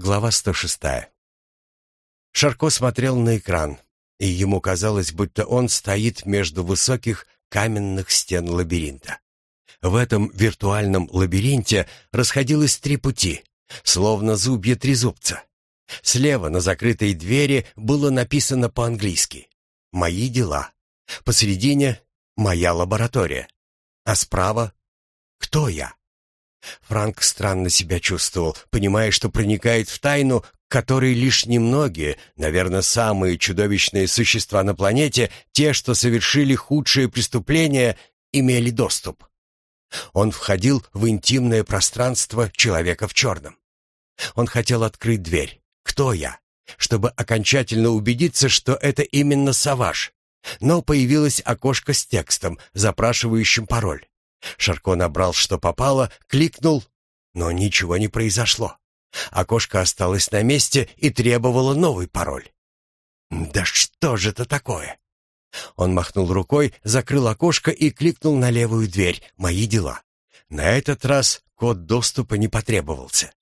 Глава 106. Шарко смотрел на экран, и ему казалось, будто он стоит между высоких каменных стен лабиринта. В этом виртуальном лабиринте расходилось три пути, словно зубья трезубца. Слева на закрытой двери было написано по-английски «Мои дела». Посередине «Моя лаборатория». А справа «Кто я?». Франк странно себя чувствовал, понимая, что проникает в тайну, которой лишь немногие, наверное, самые чудовищные существа на планете, те, что совершили худшие преступления, имели доступ. Он входил в интимное пространство человека в черном. Он хотел открыть дверь. Кто я? Чтобы окончательно убедиться, что это именно Саваш. Но появилось окошко с текстом, запрашивающим пароль. Шарко набрал, что попало, кликнул, но ничего не произошло. Окошко осталось на месте и требовало новый пароль. «Да что же это такое?» Он махнул рукой, закрыл окошко и кликнул на левую дверь «Мои дела». На этот раз код доступа не потребовался.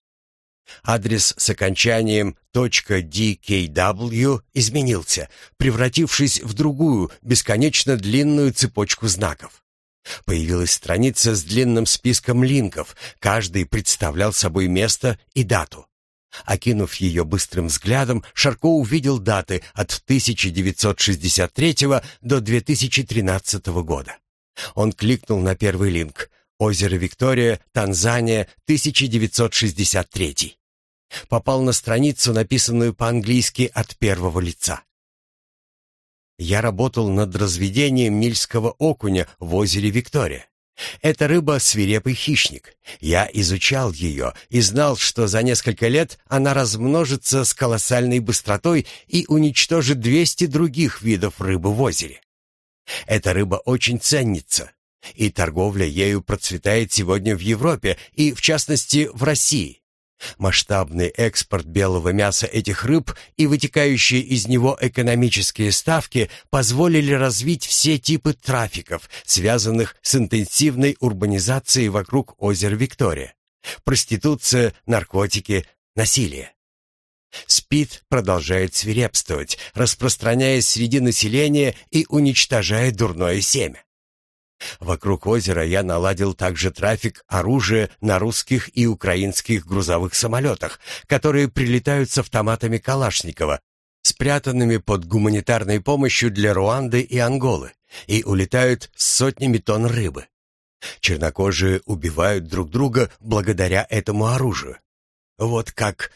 Адрес с окончанием .dkw изменился, превратившись в другую, бесконечно длинную цепочку знаков. Появилась страница с длинным списком линков, каждый представлял собой место и дату. Окинув ее быстрым взглядом, Шарко увидел даты от 1963 до 2013 года. Он кликнул на первый линк «Озеро Виктория, Танзания, 1963». Попал на страницу, написанную по-английски от первого лица. Я работал над разведением нильского окуня в озере Виктория. Эта рыба — свирепый хищник. Я изучал ее и знал, что за несколько лет она размножится с колоссальной быстротой и уничтожит 200 других видов рыбы в озере. Эта рыба очень ценится, и торговля ею процветает сегодня в Европе и, в частности, в России. Масштабный экспорт белого мяса этих рыб и вытекающие из него экономические ставки позволили развить все типы трафиков, связанных с интенсивной урбанизацией вокруг озера Виктория. Проституция, наркотики, насилие. СПИД продолжает свирепствовать, распространяясь среди населения и уничтожая дурное семя. Вокруг озера я наладил также трафик оружия на русских и украинских грузовых самолетах, которые прилетают с автоматами Калашникова, спрятанными под гуманитарной помощью для Руанды и Анголы, и улетают с сотнями тонн рыбы. Чернокожие убивают друг друга благодаря этому оружию. Вот как...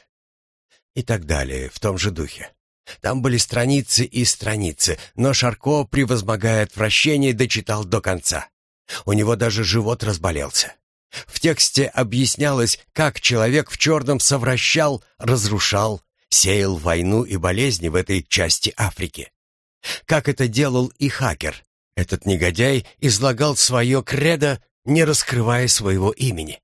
И так далее, в том же духе. Там были страницы и страницы, но Шарко, превозмогая отвращение, дочитал до конца. У него даже живот разболелся. В тексте объяснялось, как человек в черном совращал, разрушал, сеял войну и болезни в этой части Африки. Как это делал и хакер. Этот негодяй излагал свое кредо, не раскрывая своего имени.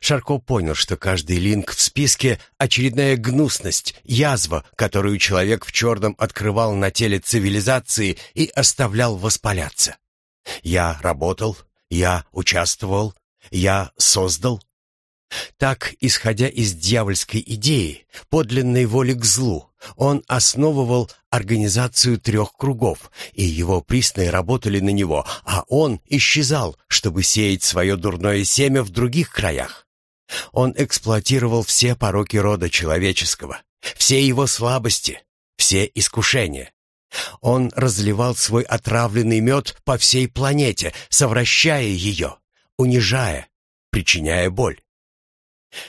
Шарко понял, что каждый линк в списке — очередная гнусность, язва, которую человек в черном открывал на теле цивилизации и оставлял воспаляться. Я работал, я участвовал, я создал. Так, исходя из дьявольской идеи, подлинной воли к злу, он основывал организацию трех кругов, и его присные работали на него, а он исчезал, чтобы сеять свое дурное семя в других краях. Он эксплуатировал все пороки рода человеческого, все его слабости, все искушения. Он разливал свой отравленный мед по всей планете, совращая ее, унижая, причиняя боль.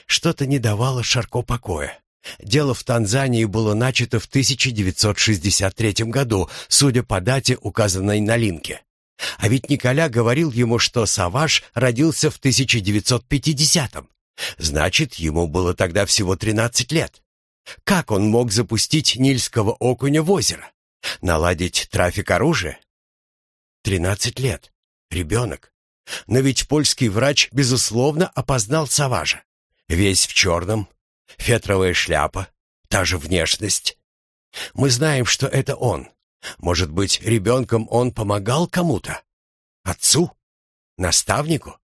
Что-то не давало Шарко покоя. Дело в Танзании было начато в 1963 году, судя по дате, указанной на линке. А ведь Николя говорил ему, что Саваш родился в 1950-м. Значит, ему было тогда всего 13 лет. Как он мог запустить Нильского окуня в озеро? Наладить трафик оружия? 13 лет. Ребенок. Но ведь польский врач, безусловно, опознал Саважа. Весь в черном, фетровая шляпа, та же внешность. Мы знаем, что это он. Может быть, ребенком он помогал кому-то? Отцу? Наставнику?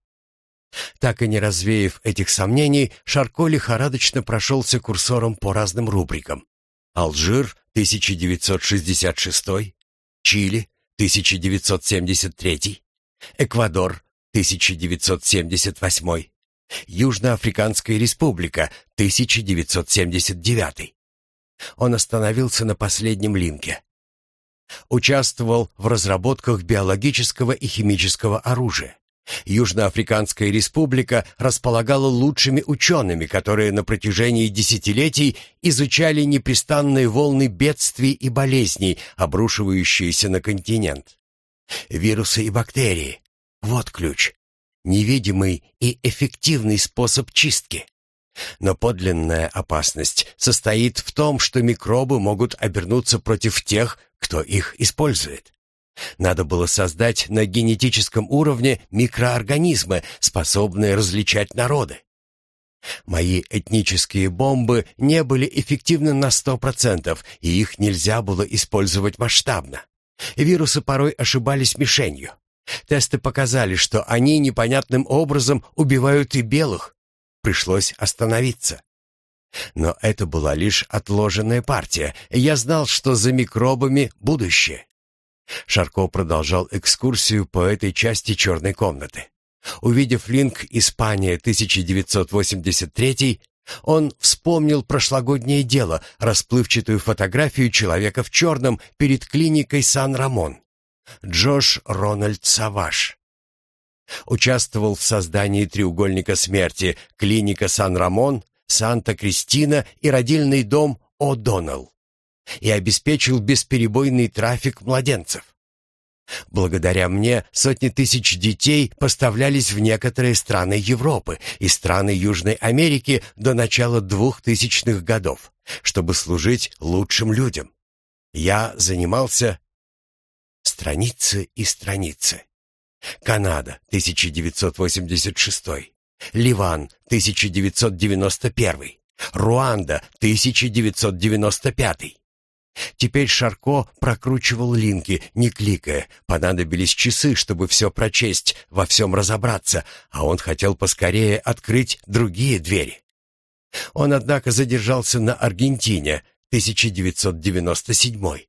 Так и не развеяв этих сомнений, Шарко лихорадочно прошелся курсором по разным рубрикам. Алжир, 1966, Чили, 1973, Эквадор, 1978, Южноафриканская республика, 1979. Он остановился на последнем линке. Участвовал в разработках биологического и химического оружия. Южноафриканская республика располагала лучшими учеными, которые на протяжении десятилетий изучали непрестанные волны бедствий и болезней, обрушивающиеся на континент. Вирусы и бактерии — вот ключ. Невидимый и эффективный способ чистки. Но подлинная опасность состоит в том, что микробы могут обернуться против тех, кто их использует. Надо было создать на генетическом уровне микроорганизмы, способные различать народы. Мои этнические бомбы не были эффективны на 100%, и их нельзя было использовать масштабно. Вирусы порой ошибались мишенью. Тесты показали, что они непонятным образом убивают и белых. Пришлось остановиться. Но это была лишь отложенная партия. Я знал, что за микробами будущее. Шарко продолжал экскурсию по этой части черной комнаты. Увидев линк «Испания 1983», он вспомнил прошлогоднее дело, расплывчатую фотографию человека в черном перед клиникой Сан-Рамон. Джош Рональд Саваш. Участвовал в создании треугольника смерти, клиника Сан-Рамон, Санта-Кристина и родильный дом О'Доннелл и обеспечил бесперебойный трафик младенцев. Благодаря мне сотни тысяч детей поставлялись в некоторые страны Европы и страны Южной Америки до начала двухтысячных годов, чтобы служить лучшим людям. Я занимался страницы и страницы. Канада, 1986. Ливан, 1991. Руанда, 1995. Теперь Шарко прокручивал линки, не кликая. Понадобились часы, чтобы все прочесть, во всем разобраться, а он хотел поскорее открыть другие двери. Он, однако, задержался на Аргентине, 1997.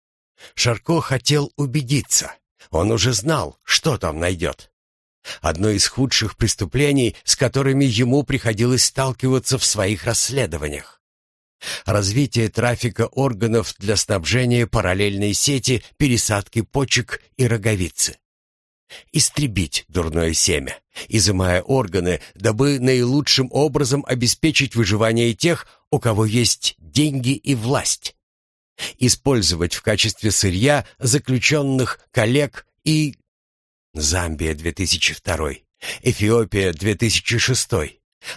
Шарко хотел убедиться. Он уже знал, что там найдет. Одно из худших преступлений, с которыми ему приходилось сталкиваться в своих расследованиях. Развитие трафика органов для снабжения параллельной сети пересадки почек и роговицы. Истребить дурное семя, изымая органы, дабы наилучшим образом обеспечить выживание тех, у кого есть деньги и власть. Использовать в качестве сырья заключенных коллег и... Замбия 2002, Эфиопия 2006,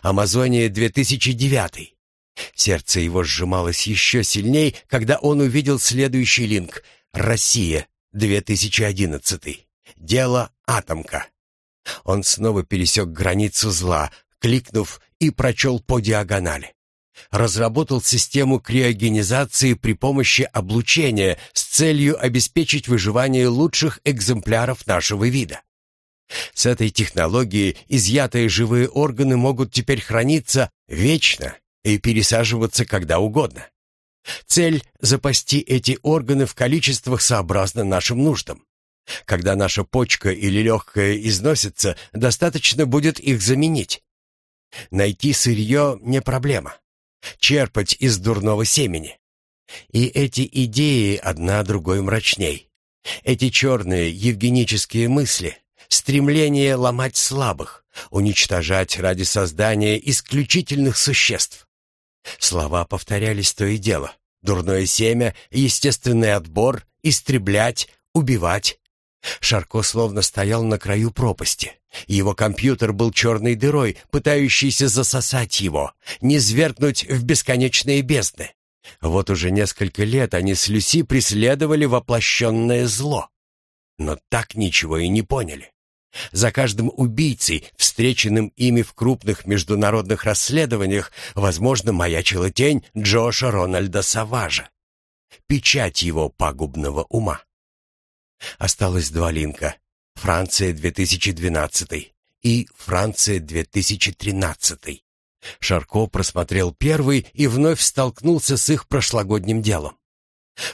Амазония 2009, Сердце его сжималось еще сильней, когда он увидел следующий линк «Россия, 2011. Дело «Атомка». Он снова пересек границу зла, кликнув и прочел по диагонали. Разработал систему криогенизации при помощи облучения с целью обеспечить выживание лучших экземпляров нашего вида. С этой технологией изъятые живые органы могут теперь храниться вечно и пересаживаться когда угодно. Цель — запасти эти органы в количествах сообразно нашим нуждам. Когда наша почка или легкая износится, достаточно будет их заменить. Найти сырье — не проблема. Черпать из дурного семени. И эти идеи одна другой мрачней. Эти черные евгенические мысли, стремление ломать слабых, уничтожать ради создания исключительных существ. Слова повторялись то и дело. Дурное семя, естественный отбор, истреблять, убивать. Шарко словно стоял на краю пропасти. Его компьютер был черной дырой, пытающейся засосать его, не свергнуть в бесконечные бездны. Вот уже несколько лет они с Люси преследовали воплощенное зло. Но так ничего и не поняли. За каждым убийцей, встреченным ими в крупных международных расследованиях, возможно, маячила тень Джоша Рональда Саважа. Печать его пагубного ума. Осталось два линка. Франция 2012 и Франция 2013. Шарко просмотрел первый и вновь столкнулся с их прошлогодним делом.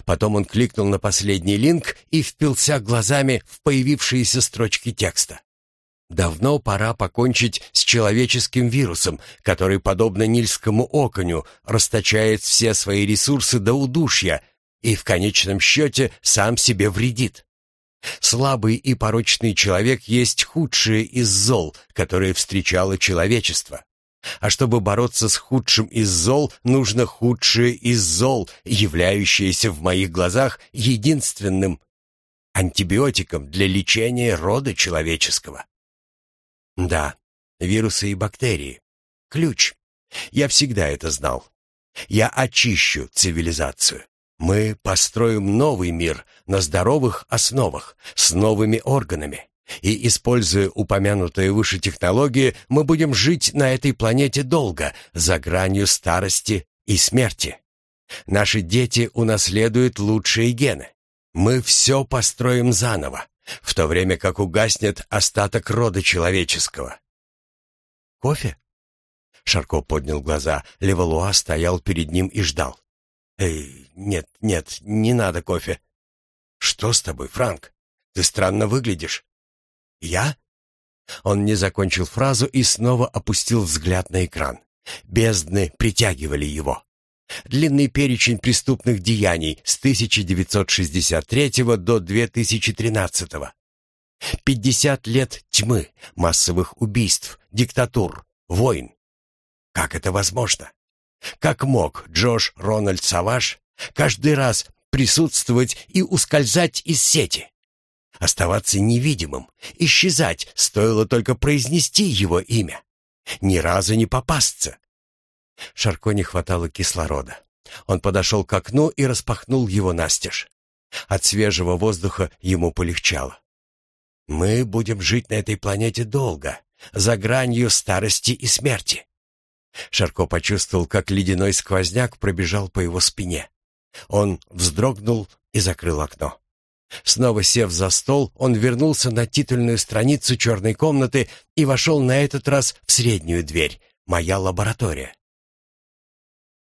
Потом он кликнул на последний линк и впился глазами в появившиеся строчки текста. Давно пора покончить с человеческим вирусом, который, подобно нильскому оконю, расточает все свои ресурсы до удушья и в конечном счете сам себе вредит. Слабый и порочный человек есть худшее из зол, которое встречало человечество. А чтобы бороться с худшим из зол, нужно худшее из зол, являющееся в моих глазах единственным антибиотиком для лечения рода человеческого. Да, вирусы и бактерии. Ключ. Я всегда это знал. Я очищу цивилизацию. Мы построим новый мир на здоровых основах, с новыми органами. И, используя упомянутые выше технологии, мы будем жить на этой планете долго, за гранью старости и смерти. Наши дети унаследуют лучшие гены. Мы все построим заново, в то время как угаснет остаток рода человеческого. «Кофе?» Шарко поднял глаза. Левалуа стоял перед ним и ждал. «Эй, нет, нет, не надо кофе». «Что с тобой, Франк? Ты странно выглядишь». «Я?» Он не закончил фразу и снова опустил взгляд на экран. Бездны притягивали его. Длинный перечень преступных деяний с 1963 до 2013. 50 лет тьмы, массовых убийств, диктатур, войн. Как это возможно? Как мог Джош Рональд Саваш каждый раз присутствовать и ускользать из сети? Оставаться невидимым, исчезать, стоило только произнести его имя. Ни разу не попасться. Шарко не хватало кислорода. Он подошел к окну и распахнул его настежь. От свежего воздуха ему полегчало. «Мы будем жить на этой планете долго, за гранью старости и смерти». Шарко почувствовал, как ледяной сквозняк пробежал по его спине. Он вздрогнул и закрыл окно. Снова сев за стол, он вернулся на титульную страницу черной комнаты и вошел на этот раз в среднюю дверь, моя лаборатория.